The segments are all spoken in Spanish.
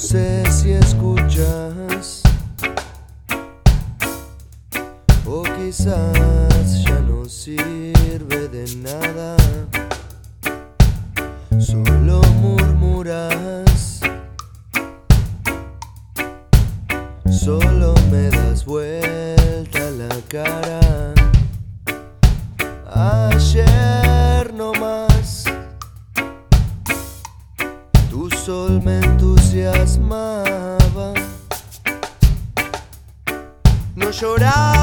sé si escuchas o quizás ya no sirve de nada. Solo murmuras, solo me das vuelta la cara. Ayer no más, tu sol me lloraba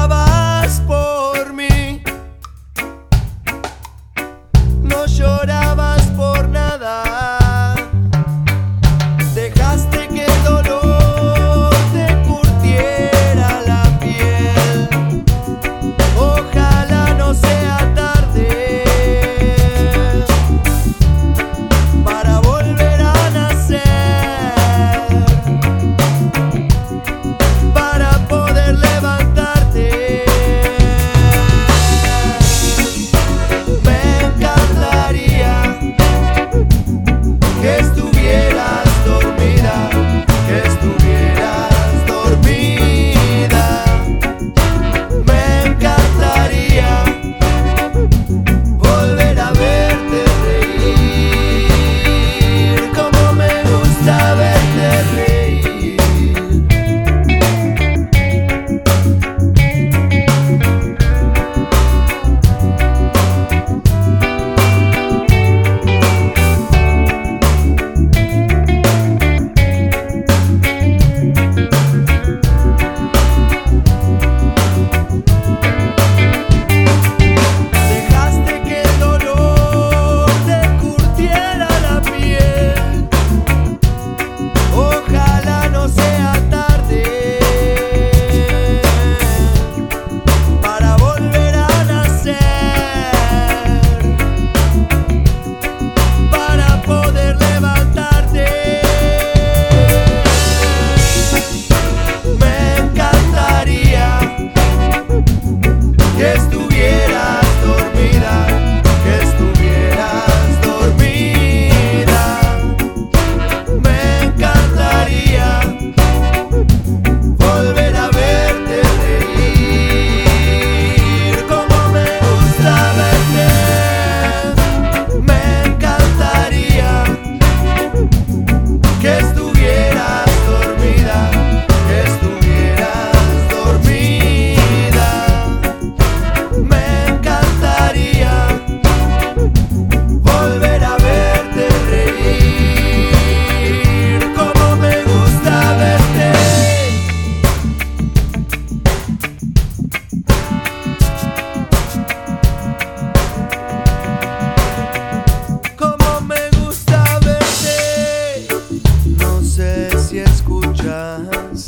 Chance,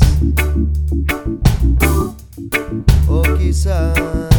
o quizás.